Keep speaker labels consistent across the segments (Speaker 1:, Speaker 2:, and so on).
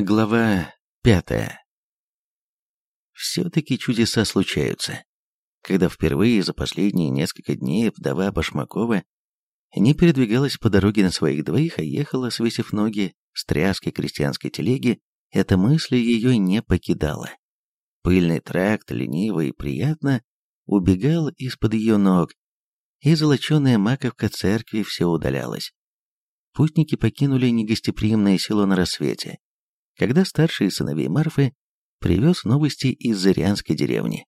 Speaker 1: Глава пятая. Все-таки чудеса случаются. Когда впервые за последние несколько дней вдова Башмакова не передвигалась по дороге на своих двоих, а ехала, свесив ноги, с тряской крестьянской телеги, эта мысль ее не покидала. Пыльный тракт, лениво и приятно, убегал из-под ее ног, и золоченая маковка церкви все удалялась. Путники покинули негостеприимное село на рассвете, когда старший сыновей Марфы привез новости из Зырянской деревни.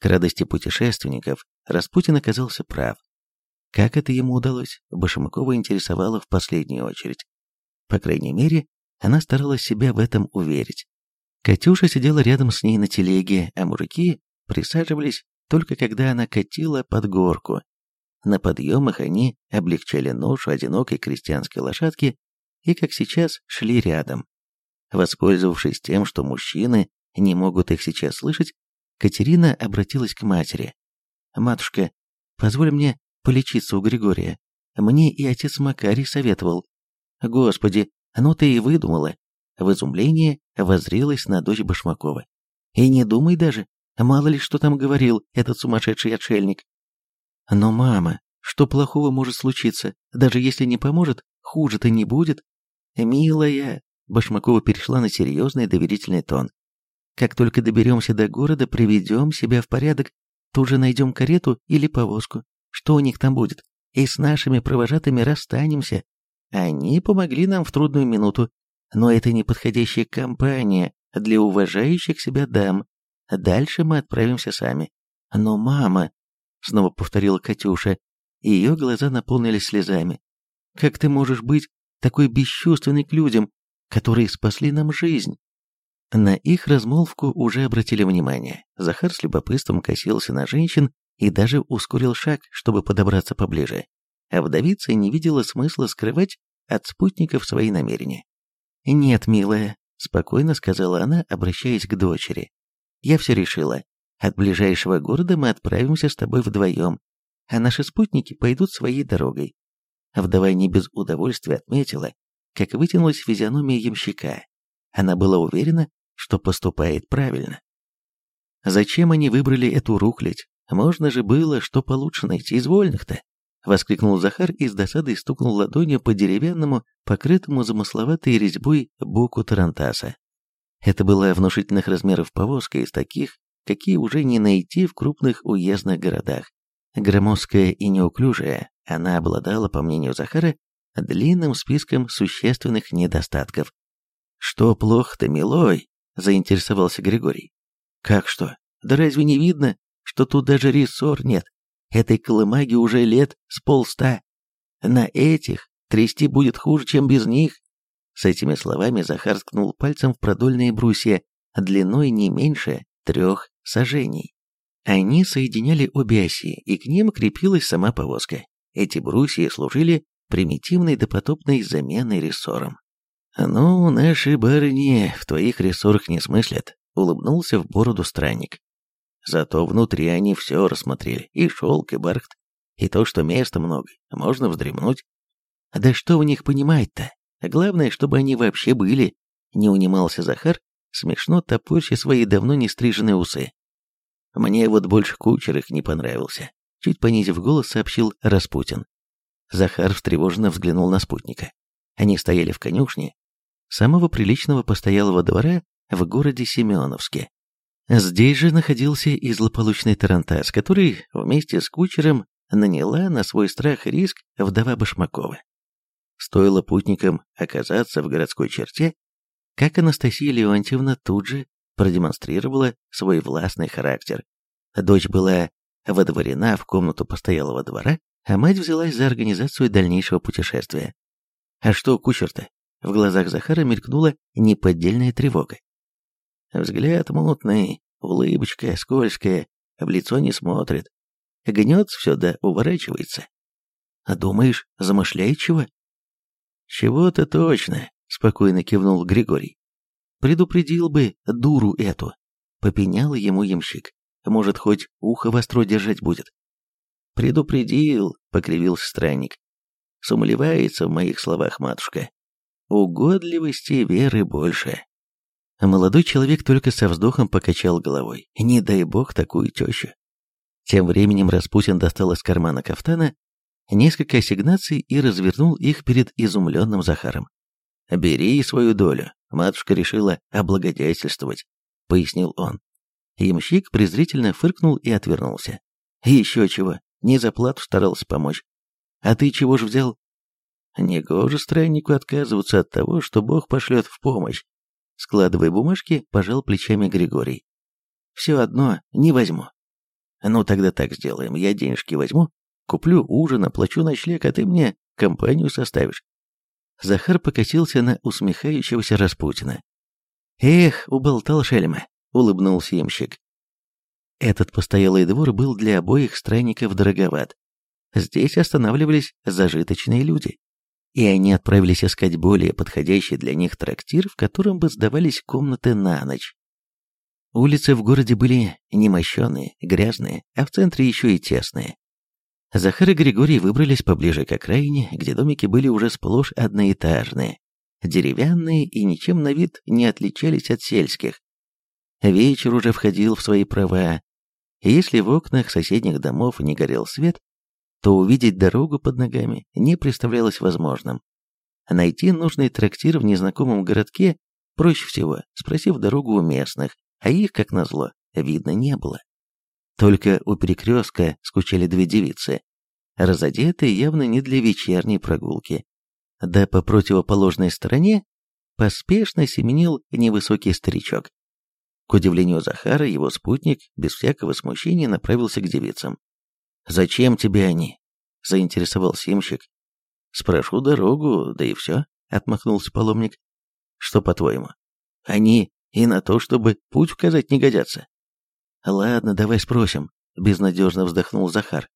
Speaker 1: К радости путешественников Распутин оказался прав. Как это ему удалось, Башмакова интересовало в последнюю очередь. По крайней мере, она старалась себя в этом уверить. Катюша сидела рядом с ней на телеге, а мужики присаживались только когда она катила под горку. На подъемах они облегчали ношу одинокой крестьянской лошадки и, как сейчас, шли рядом. Воспользовавшись тем, что мужчины не могут их сейчас слышать, Катерина обратилась к матери. «Матушка, позволь мне полечиться у Григория. Мне и отец Макарий советовал». «Господи, ну ты и выдумала!» В изумлении возрилась на дочь Башмакова. «И не думай даже, мало ли что там говорил этот сумасшедший отшельник». «Но, мама, что плохого может случиться? Даже если не поможет, хуже-то не будет». «Милая, Башмакова перешла на серьезный доверительный тон. «Как только доберемся до города, приведем себя в порядок, тут же найдем карету или повозку, что у них там будет, и с нашими провожатыми расстанемся. Они помогли нам в трудную минуту, но это не подходящая компания для уважающих себя дам. Дальше мы отправимся сами». «Но мама...» — снова повторила Катюша, ее глаза наполнились слезами. «Как ты можешь быть такой бесчувственной к людям, которые спасли нам жизнь. На их размолвку уже обратили внимание. Захар с любопытством косился на женщин и даже ускорил шаг, чтобы подобраться поближе. А вдовица не видела смысла скрывать от спутников свои намерения. «Нет, милая», — спокойно сказала она, обращаясь к дочери. «Я все решила. От ближайшего города мы отправимся с тобой вдвоем, а наши спутники пойдут своей дорогой». Вдова не без удовольствия отметила, как вытянулась физиономия ямщика. Она была уверена, что поступает правильно. Зачем они выбрали эту рухлядь? Можно же было что получше найти из вольных-то. Воскликнул Захар и с досадой стукнул ладонью по деревянному, покрытому замысловатой резьбой боку Тарантаса. Это была внушительных размеров повозка из таких, какие уже не найти в крупных уездных городах. Громоздкая и неуклюжая, она обладала, по мнению Захара, длинным списком существенных недостатков. «Что плохо-то, милой?» – заинтересовался Григорий. «Как что? Да разве не видно, что тут даже рессор нет? Этой колымаги уже лет с полста. На этих трясти будет хуже, чем без них». С этими словами Захар ткнул пальцем в продольные брусья, длиной не меньше трех сажений. Они соединяли обе оси, и к ним крепилась сама повозка. Эти брусья служили примитивной допотопной заменой рессором. «Ну, наши барыни в твоих рессорах не смыслят», — улыбнулся в бороду странник. «Зато внутри они все рассмотрели, и шелк, и бархт, и то, что места много, можно вздремнуть». «Да что в них понимать-то? Главное, чтобы они вообще были», — не унимался Захар, смешно топорща свои давно не стриженные усы. «Мне вот больше кучер их не понравился», — чуть понизив голос, сообщил Распутин. Захар встревоженно взглянул на спутника. Они стояли в конюшне самого приличного постоялого двора в городе Семеновске. Здесь же находился и злополучный Тарантас, который вместе с кучером наняла на свой страх и риск вдова Башмакова. Стоило путникам оказаться в городской черте, как Анастасия Леонтьевна тут же продемонстрировала свой властный характер. Дочь была водворена в комнату постоялого двора, а мать взялась за организацию дальнейшего путешествия. А что кучер-то? В глазах Захара мелькнула неподдельная тревога. Взгляд мутный, улыбочка скользкая, в лицо не смотрит. Гнется все да уворачивается. А думаешь, замышляет чего? Чего-то точно, спокойно кивнул Григорий. Предупредил бы дуру эту. Попенял ему ямщик. Может, хоть ухо востро держать будет. «Предупредил», — покривился странник. «Сумлевается в моих словах матушка. Угодливости веры больше». Молодой человек только со вздохом покачал головой. Не дай бог такую тещу. Тем временем Распутин достал из кармана кафтана несколько ассигнаций и развернул их перед изумленным Захаром. «Бери свою долю, матушка решила облагодетельствовать», — пояснил он. Ямщик презрительно фыркнул и отвернулся. «Еще чего, не за плату старался помочь. А ты чего ж взял?» «Негоже страннику отказываться от того, что Бог пошлет в помощь», Складывая бумажки, пожал плечами Григорий. «Все одно не возьму». «Ну тогда так сделаем, я денежки возьму, куплю ужин, оплачу ночлег, а ты мне компанию составишь». Захар покосился на усмехающегося Распутина. «Эх, уболтал шельма», — улыбнулся ямщик. Этот постоялый двор был для обоих странников дороговат. Здесь останавливались зажиточные люди и они отправились искать более подходящий для них трактир, в котором бы сдавались комнаты на ночь. Улицы в городе были немощенные, грязные, а в центре еще и тесные. Захар и Григорий выбрались поближе к окраине, где домики были уже сплошь одноэтажные, деревянные и ничем на вид не отличались от сельских. Вечер уже входил в свои права, и если в окнах соседних домов не горел свет, то увидеть дорогу под ногами не представлялось возможным. Найти нужный трактир в незнакомом городке проще всего, спросив дорогу у местных, а их, как назло, видно не было. Только у перекрестка скучали две девицы, разодетые явно не для вечерней прогулки. Да по противоположной стороне поспешно семенил невысокий старичок. К удивлению Захара, его спутник без всякого смущения направился к девицам. «Зачем тебе они?» — заинтересовался имщик. «Спрошу дорогу, да и все», — отмахнулся паломник. «Что, по-твоему, они и на то, чтобы путь указать не годятся?» «Ладно, давай спросим», — безнадежно вздохнул Захар.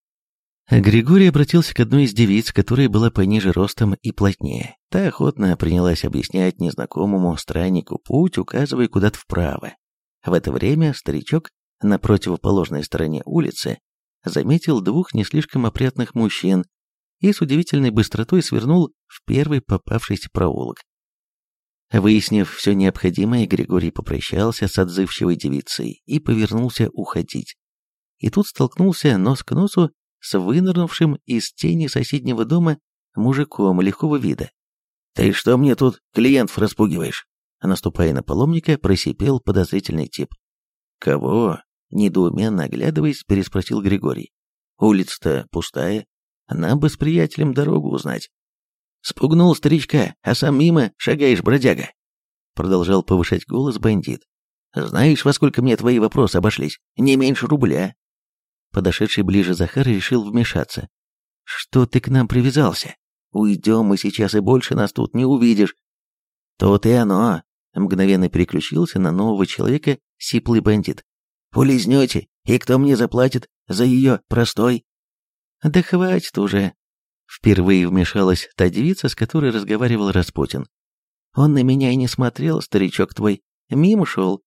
Speaker 1: Григорий обратился к одной из девиц, которая была пониже ростом и плотнее. Та охотно принялась объяснять незнакомому страннику путь, указывая куда-то вправо. В это время старичок на противоположной стороне улицы заметил двух не слишком опрятных мужчин и с удивительной быстротой свернул в первый попавшийся проулок. Выяснив все необходимое, Григорий попрощался с отзывчивой девицей и повернулся уходить. И тут столкнулся нос к носу с вынырнувшим из тени соседнего дома мужиком легкого вида. «Ты что мне тут клиентов распугиваешь?» Наступая на паломника, просипел подозрительный тип. «Кого?» Недоуменно оглядываясь, переспросил Григорий. Улица-то пустая, нам бы с приятелем дорогу узнать. Спугнул старичка, а сам мимо шагаешь, бродяга. Продолжал повышать голос бандит. Знаешь, во сколько мне твои вопросы обошлись? Не меньше рубля. Подошедший ближе Захар решил вмешаться. Что ты к нам привязался? Уйдем мы сейчас, и больше нас тут не увидишь. То-то и оно. Мгновенно переключился на нового человека сиплый бандит. Улизнете, и кто мне заплатит за ее простой?» «Да хватит уже!» Впервые вмешалась та девица, с которой разговаривал Распутин. «Он на меня и не смотрел, старичок твой, мимо шел».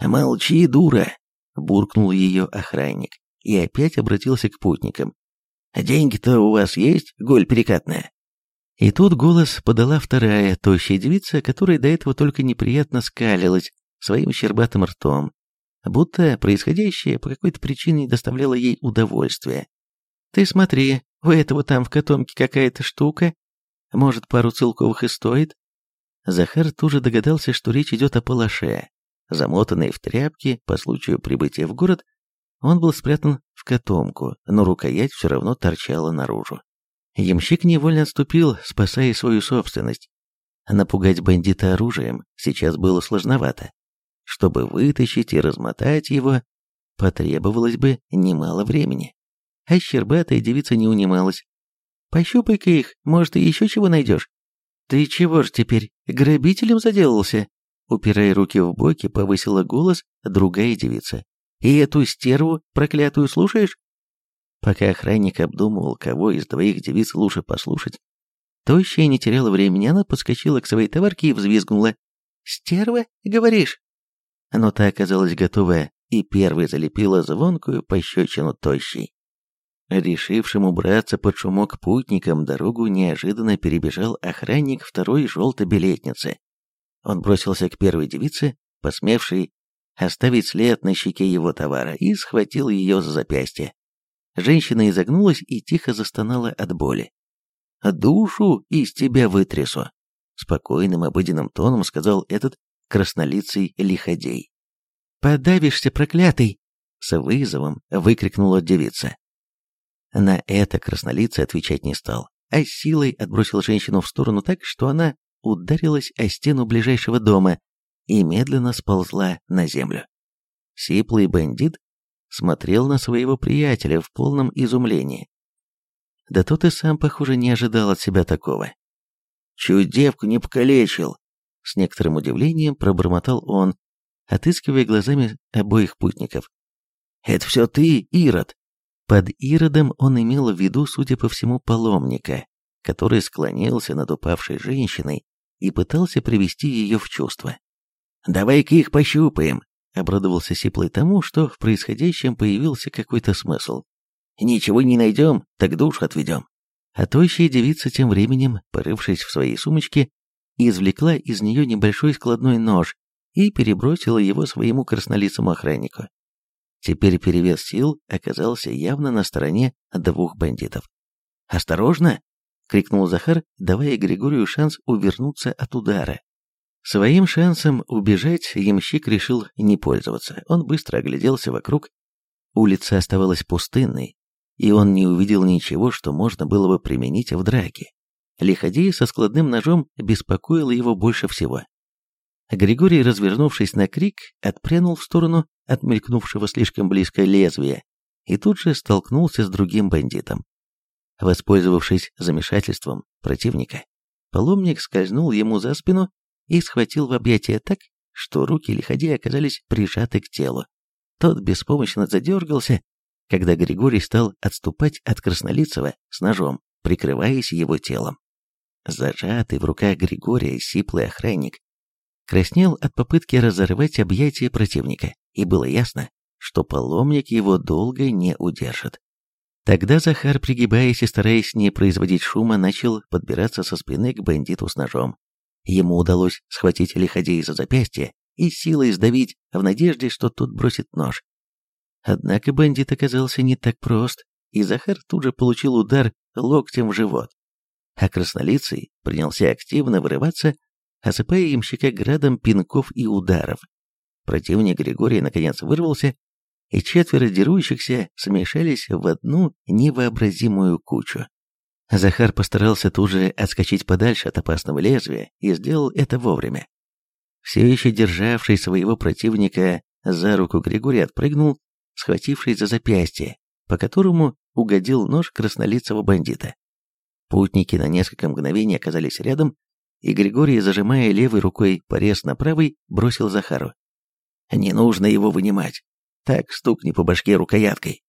Speaker 1: «Молчи, дура!» — буркнул ее охранник и опять обратился к путникам. «Деньги-то у вас есть, голь перекатная?» И тут голос подала вторая, тощая девица, которая до этого только неприятно скалилась своим щербатым ртом будто происходящее по какой-то причине доставляло ей удовольствие. «Ты смотри, у этого там в котомке какая-то штука, может, пару целковых и стоит?» Захар тоже догадался, что речь идет о палаше. Замотанный в тряпки по случаю прибытия в город, он был спрятан в котомку, но рукоять все равно торчала наружу. Ямщик невольно отступил, спасая свою собственность. Напугать бандита оружием сейчас было сложновато. Чтобы вытащить и размотать его, потребовалось бы немало времени. А щербатая девица не унималась. «Пощупай-ка их, может, и еще чего найдешь». «Ты чего ж теперь, грабителем заделался?» Упирая руки в боки, повысила голос другая девица. «И эту стерву проклятую слушаешь?» Пока охранник обдумывал, кого из двоих девиц лучше послушать, тощая не теряла времени, она подскочила к своей товарке и взвизгнула. «Стерва, говоришь?» но та оказалась готовая и первой залепила звонкую пощечину тощей. Решившим убраться под шумок путникам дорогу неожиданно перебежал охранник второй желтой билетницы. Он бросился к первой девице, посмевшей оставить след на щеке его товара, и схватил ее за запястье. Женщина изогнулась и тихо застонала от боли. «Душу из тебя вытрясу!» Спокойным обыденным тоном сказал этот краснолицый лиходей. «Подавишься, проклятый!» С вызовом выкрикнула девица. На это краснолицый отвечать не стал, а силой отбросил женщину в сторону так, что она ударилась о стену ближайшего дома и медленно сползла на землю. Сиплый бандит смотрел на своего приятеля в полном изумлении. Да тот и сам, похоже, не ожидал от себя такого. «Чуть девку не покалечил!» С некоторым удивлением пробормотал он, отыскивая глазами обоих путников. «Это все ты, Ирод!» Под Иродом он имел в виду, судя по всему, паломника, который склонился над упавшей женщиной и пытался привести ее в чувство. «Давай-ка их пощупаем!» — обрадовался Сиплый тому, что в происходящем появился какой-то смысл. «Ничего не найдем, так душ отведем». А тощая девица тем временем, порывшись в своей сумочке, извлекла из нее небольшой складной нож и перебросила его своему краснолицому охраннику. Теперь перевес сил оказался явно на стороне двух бандитов. «Осторожно!» — крикнул Захар, давая Григорию шанс увернуться от удара. Своим шансом убежать ямщик решил не пользоваться. Он быстро огляделся вокруг. Улица оставалась пустынной, и он не увидел ничего, что можно было бы применить в драке. Лиходей со складным ножом беспокоил его больше всего. Григорий, развернувшись на крик, отпрянул в сторону от мелькнувшего слишком близко лезвия и тут же столкнулся с другим бандитом. Воспользовавшись замешательством противника, паломник скользнул ему за спину и схватил в объятия так, что руки лиходея оказались прижаты к телу. Тот беспомощно задергался, когда Григорий стал отступать от Краснолицева с ножом, прикрываясь его телом. Зажатый в руках Григория сиплый охранник краснел от попытки разорвать объятия противника, и было ясно, что паломник его долго не удержит. Тогда Захар, пригибаясь и стараясь не производить шума, начал подбираться со спины к бандиту с ножом. Ему удалось схватить лиходея за запястье и силой сдавить в надежде, что тот бросит нож. Однако бандит оказался не так прост, и Захар тут же получил удар локтем в живот. А краснолицый принялся активно вырываться, осыпая ямщика градом пинков и ударов. Противник Григория наконец вырвался, и четверо дерущихся смешались в одну невообразимую кучу. Захар постарался тут же отскочить подальше от опасного лезвия и сделал это вовремя. Все еще державший своего противника за руку Григорий отпрыгнул, схватившись за запястье, по которому угодил нож краснолицего бандита. Путники на несколько мгновений оказались рядом, и Григорий, зажимая левой рукой порез на правой, бросил Захару. «Не нужно его вынимать. Так стукни по башке рукояткой».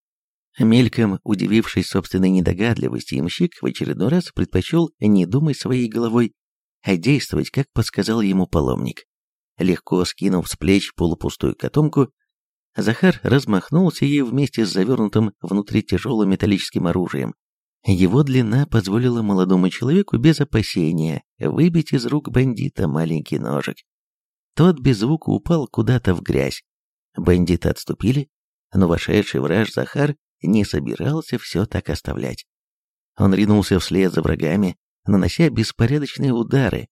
Speaker 1: Мельком, удивившись собственной недогадливости, имщик в очередной раз предпочел не думать своей головой, а действовать, как подсказал ему паломник. Легко скинув с плеч полупустую котомку, Захар размахнулся ей вместе с завернутым внутри тяжелым металлическим оружием. Его длина позволила молодому человеку без опасения выбить из рук бандита маленький ножик. Тот без звука упал куда-то в грязь. Бандиты отступили, но вошедший враж Захар не собирался все так оставлять. Он ринулся вслед за врагами, нанося беспорядочные удары,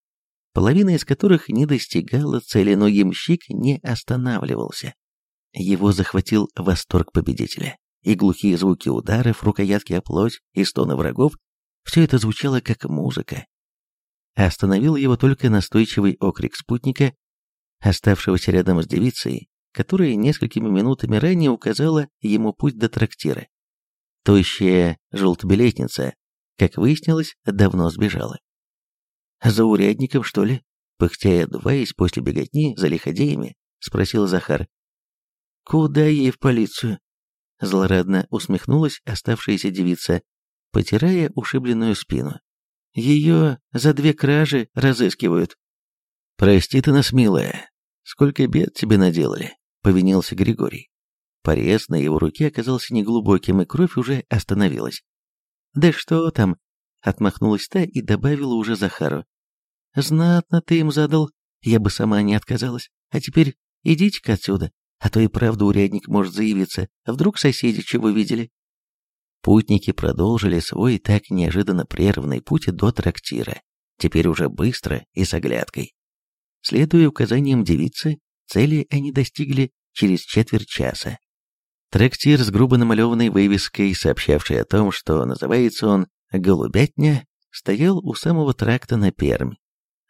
Speaker 1: половина из которых не достигала цели, но ямщик не останавливался. Его захватил восторг победителя, и глухие звуки ударов, рукоятки о плоть и стоны врагов — все это звучало как музыка. Остановил его только настойчивый окрик спутника, оставшегося рядом с девицей, которая несколькими минутами ранее указала ему путь до трактира. Тощая желтобилетница, как выяснилось, давно сбежала. «За урядником, что ли?» Пыхтя и отдуваясь после беготни за лиходеями, спросил Захар. «Куда ей в полицию?» Злорадно усмехнулась оставшаяся девица, потирая ушибленную спину. «Ее за две кражи разыскивают». «Прости ты нас, милая, сколько бед тебе наделали повинился Григорий. Порез на его руке оказался неглубоким, и кровь уже остановилась. «Да что там?» — отмахнулась та и добавила уже Захару. «Знатно ты им задал.
Speaker 2: я бы сама не отказалась. А теперь идите-ка отсюда, а то и правда урядник может заявиться. Вдруг соседи чего видели?» Путники продолжили свой так неожиданно прерванный путь до трактира, теперь уже быстро и с оглядкой. Следуя указаниям девицы, цели они достигли через четверть часа. Трактир с грубо намалеванной вывеской, сообщавшей о том, что называется он «Голубятня», стоял у самого тракта на Пермь.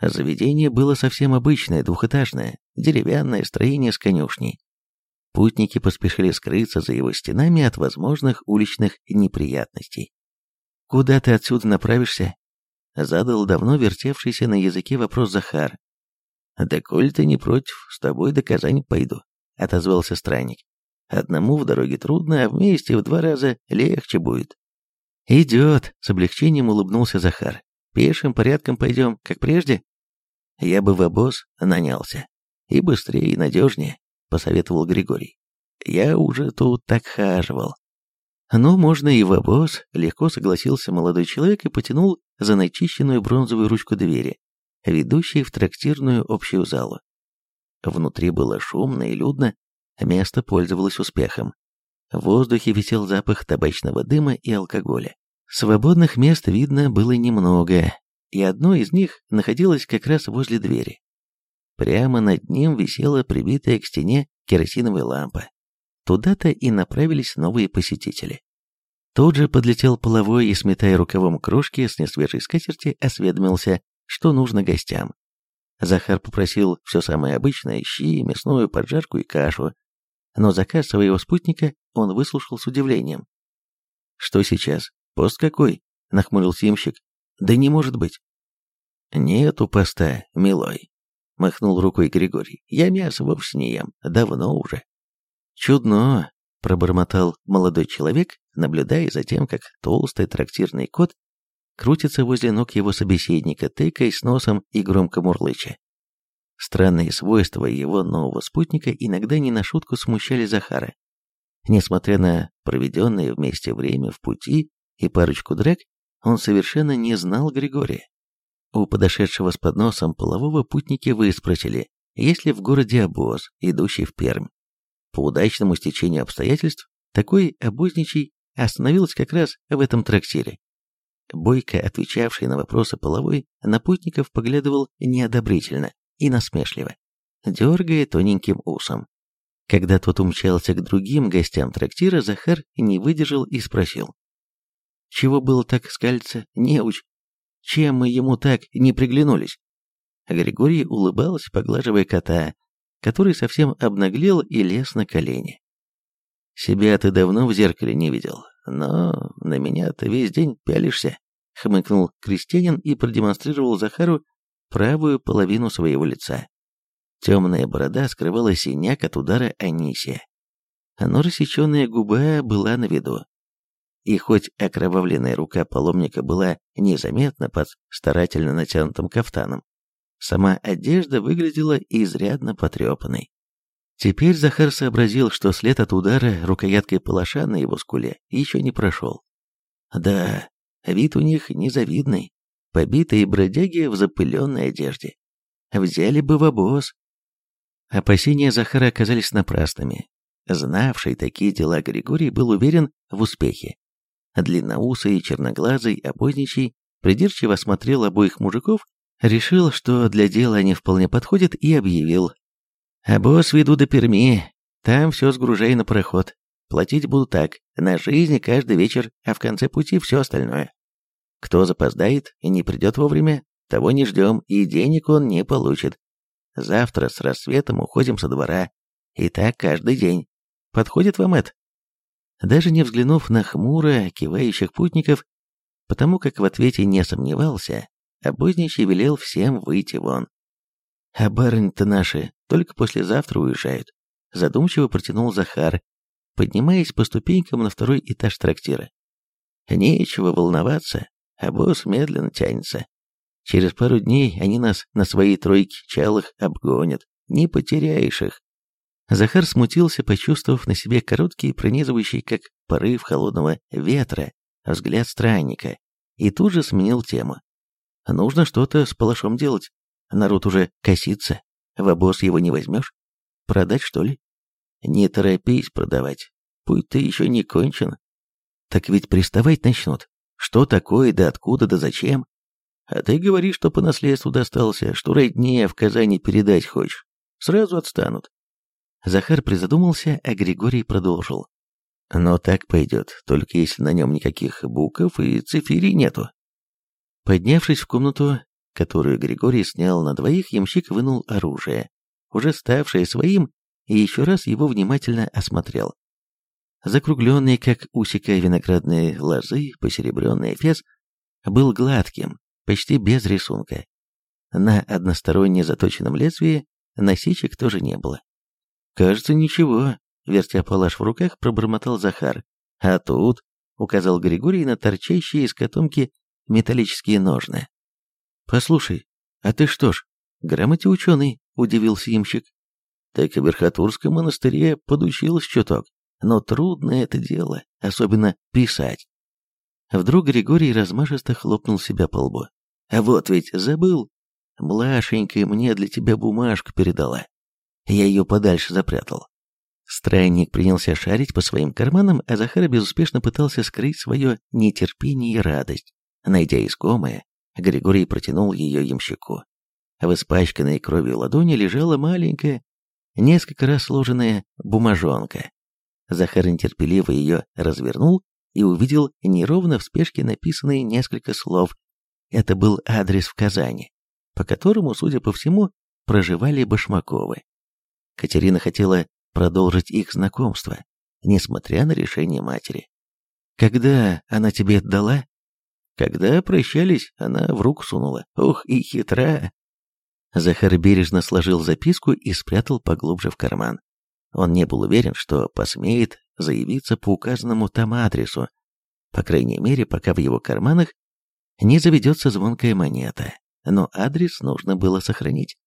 Speaker 2: Заведение было совсем обычное, двухэтажное, деревянное строение с конюшней. Путники поспешили скрыться за его стенами от возможных уличных неприятностей. «Куда ты отсюда направишься?» Задал давно вертевшийся на языке вопрос Захар. «Да коль ты не против, с тобой до Казани пойду», — отозвался странник. «Одному в дороге трудно, а вместе в два раза легче будет». «Идет», — с облегчением улыбнулся Захар. «Пешим порядком пойдем, как прежде?» «Я бы в обоз нанялся. И быстрее, и надежнее», — посоветовал Григорий. «Я уже тут так хаживал». «Ну, можно и в обоз», — легко согласился молодой человек и потянул за начищенную бронзовую ручку двери, ведущей в трактирную общую залу. Внутри было шумно и людно, место пользовалось успехом. В воздухе висел запах табачного дыма и алкоголя. Свободных мест видно было немного, и одно из них находилось как раз возле двери. Прямо над ним висела прибитая к стене керосиновая лампа. Туда-то и направились новые посетители. Тут же подлетел половой и, сметая рукавом кружки с несвежей скатерти, осведомился, что нужно гостям. Захар попросил все самое обычное – щи, мясную поджарку и кашу. Но заказ своего спутника он выслушал с удивлением. «Что сейчас? Пост какой?» – нахмурился имщик. «Да не может быть». «Нету поста, милой», – махнул рукой Григорий. «Я мясо вовсе не ем, давно уже». «Чудно», – пробормотал молодой человек, наблюдая за тем, как толстый трактирный кот крутится возле ног его собеседника, тыкаясь носом и громко мурлыча. Странные свойства его нового спутника иногда не на шутку смущали Захара. Несмотря на проведенное вместе время в пути и парочку драк, он совершенно не знал Григория. У подошедшего с подносом полового путники выспросили, есть ли в городе обоз, идущий в Пермь. По удачному стечению обстоятельств, такой обозничий остановился как раз в этом трактире. Бойко, отвечавший на вопросы половой, на путников поглядывал неодобрительно и насмешливо, дергая тоненьким усом. Когда тот умчался к другим гостям трактира, Захар не выдержал и спросил. «Чего было так скальца, неуч? Чем мы ему так не приглянулись?» Григорий улыбался, поглаживая кота, который совсем обнаглел и лез на колени. «Себя ты давно в зеркале не видел, но на меня ты весь день пялишься», — хмыкнул крестьянин и продемонстрировал Захару правую половину своего лица. Темная борода скрывала синяк от удара Анисия, но рассеченная губа была на виду. И хоть окровавленная рука паломника была незаметна под старательно натянутым кафтаном, сама одежда выглядела изрядно потрепанной. Теперь Захар сообразил, что след от удара рукояткой палаша на его скуле еще не прошел. Да, вид у них незавидный, побитые бродяги в запыленной одежде. Взяли бы в обоз. Опасения Захара оказались напрасными. Знавший такие дела Григорий был уверен в успехе. Длинноусый черноглазый обозничий придирчиво осмотрел обоих мужиков, решил, что для дела они вполне подходят, и объявил а босс веду до Перми, там все сгружай на пароход. Платить буду так, на жизнь каждый вечер, а в конце пути все остальное. Кто запоздает и не придет вовремя, того не ждем, и денег он не получит. Завтра с рассветом уходим со двора. И так каждый день. Подходит вам это? Даже не взглянув на хмуро кивающих путников, потому как в ответе не сомневался, обозничий велел всем выйти вон. А барыни-то наши только послезавтра уезжают. Задумчиво протянул Захар, поднимаясь по ступенькам на второй этаж трактира. Нечего волноваться, а босс медленно тянется. Через пару дней они нас на свои тройки чалых обгонят, не потеряешь их. Захар смутился, почувствовав на себе короткий, пронизывающий, как порыв холодного ветра, взгляд странника, и тут же сменил тему. Нужно что-то с палашом делать. Народ уже косится. В обоз его не возьмешь. Продать, что ли? Не торопись продавать. Путь ты еще не кончен. Так ведь приставать начнут. Что такое, да откуда, да зачем? А ты говоришь, что по наследству достался, что родне в Казани передать хочешь. Сразу отстанут. Захар призадумался, а Григорий продолжил. Но так пойдет, только если на нем никаких букв и цифирей нету. Поднявшись в комнату, которую Григорий снял на двоих, ямщик вынул оружие, уже ставшее своим, и еще раз его внимательно осмотрел. Закругленный, как усика виноградной лозы, посеребренный фес был гладким, почти без рисунка. На односторонне заточенном лезвии насечек тоже не было. «Кажется, ничего», — вертя палаш в руках, пробормотал Захар. «А тут», — указал Григорий на торчащие из котомки металлические ножны. «Послушай, а ты что ж, грамоте ученый?» — удивился имщик. «Так и в Верхотурском монастыре подучилась чуток, но трудно это дело, особенно писать». Вдруг Григорий размашисто хлопнул себя по лбу. «А вот ведь забыл. Млашенькая мне для тебя бумажку передала. Я ее подальше запрятал». Странник принялся шарить по своим карманам, а Захар безуспешно пытался скрыть свое нетерпение и радость. Найдя искомое, Григорий протянул ее ямщику. В испачканной кровью ладони лежала маленькая, несколько раз сложенная бумажонка. Захар нетерпеливо ее развернул и увидел неровно в спешке написанные несколько слов. Это был адрес в Казани, по которому, судя по всему, проживали Башмаковы. Катерина хотела продолжить их знакомство, несмотря на решение матери. «Когда она тебе отдала?» Когда прощались, она в руку сунула. Ох и хитра. Захар бережно сложил записку и спрятал поглубже в карман. Он не был уверен, что посмеет заявиться по указанному там адресу, по крайней мере, пока в его карманах не заведется звонкая монета, но адрес нужно было сохранить.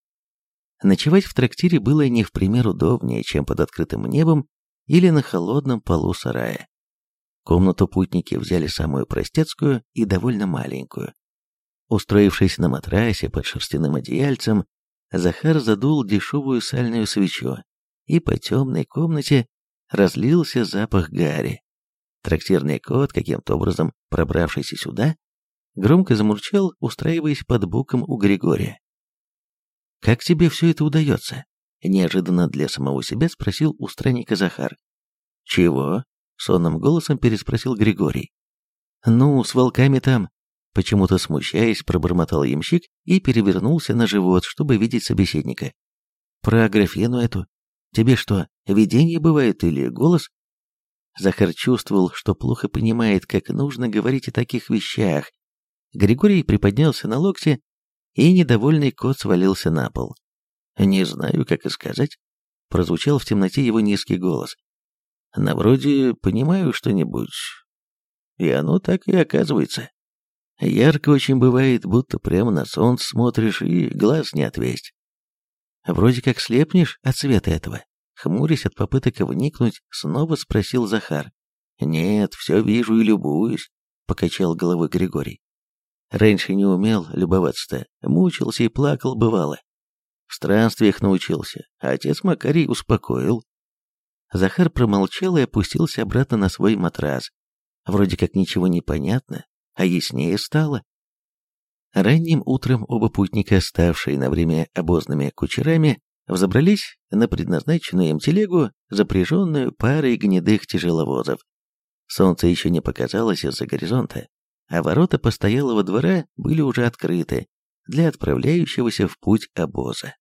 Speaker 2: Ночевать в трактире было не в пример удобнее, чем под открытым небом или на холодном полу сарая. Комнату путники взяли самую простецкую и довольно маленькую. Устроившись на матрасе под шерстяным одеяльцем, Захар задул дешевую сальную свечу, и по темной комнате разлился запах гари. Трактирный кот, каким-то образом пробравшийся сюда, громко замурчал, устраиваясь под боком у Григория. «Как тебе все это удается?» — неожиданно для самого себя спросил у странника Захар. «Чего?» Сонным голосом переспросил Григорий. «Ну, с волками там...» Почему-то смущаясь, пробормотал ямщик и перевернулся на живот, чтобы видеть собеседника. «Про графену эту. Тебе что, видение бывает или голос?» Захар чувствовал, что плохо понимает, как нужно говорить о таких вещах. Григорий приподнялся на локте, и недовольный кот свалился на пол. «Не знаю, как и сказать», — прозвучал в темноте его низкий голос. На вроде понимаю что-нибудь. И оно так и оказывается. Ярко очень бывает, будто прямо на солнце смотришь и глаз не отвесть. Вроде как слепнешь от света этого. Хмурясь от попыток вникнуть, снова спросил Захар. «Нет, все вижу и любуюсь», — покачал головой Григорий. Раньше не умел любоваться-то, мучился и плакал бывало. В странствиях научился, а отец Макарий успокоил, Захар промолчал и опустился обратно на свой матрас. Вроде как ничего не понятно, а яснее стало. Ранним утром оба путника, ставшие на время обозными кучерами, взобрались на предназначенную им телегу, запряженную парой гнедых тяжеловозов. Солнце еще не показалось из-за горизонта, а ворота постоялого двора были уже открыты для отправляющегося в путь обоза.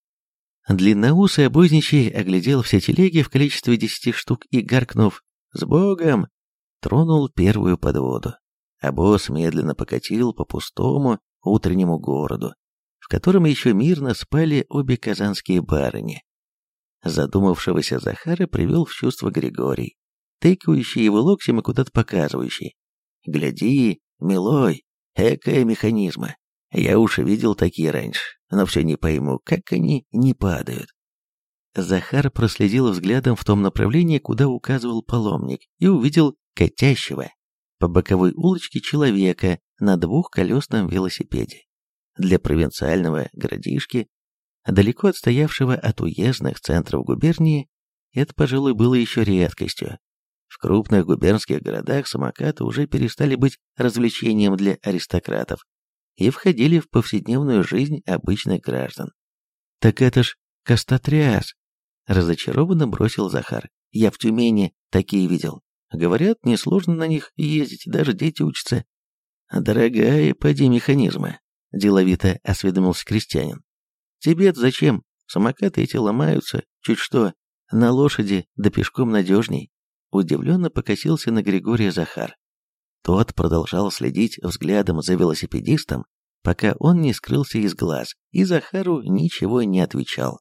Speaker 2: Длинноусый обозничий оглядел все телеги в количестве десяти штук и, гаркнув «С Богом!», тронул первую подводу. Обоз медленно покатил по пустому утреннему городу, в котором еще мирно спали обе казанские барыни. Задумавшегося Захара привел в чувство Григорий, тыкающий его локтем и куда-то показывающий. «Гляди, милой, экая механизма, я уж видел такие раньше, но все не пойму, как они не падают. Захар проследил взглядом в том направлении, куда указывал паломник, и увидел катящего по боковой улочке человека на двухколесном велосипеде. Для провинциального городишки
Speaker 1: Далеко отстоявшего от уездных центров губернии, это, пожалуй, было еще редкостью. В крупных губернских городах самокаты уже перестали быть развлечением для аристократов и входили в повседневную жизнь обычных граждан. «Так это ж Костотряс!» – разочарованно бросил Захар. «Я в Тюмени такие видел. Говорят, несложно на них ездить, даже дети учатся». «Дорогая, поди механизма», – деловито осведомился крестьянин. «Тебе-то зачем? Самокаты эти ломаются, чуть что, на лошади да пешком надежней». Удивленно покосился на Григория Захар. Тот продолжал следить взглядом за велосипедистом, пока он не скрылся из глаз, и Захару ничего не отвечал.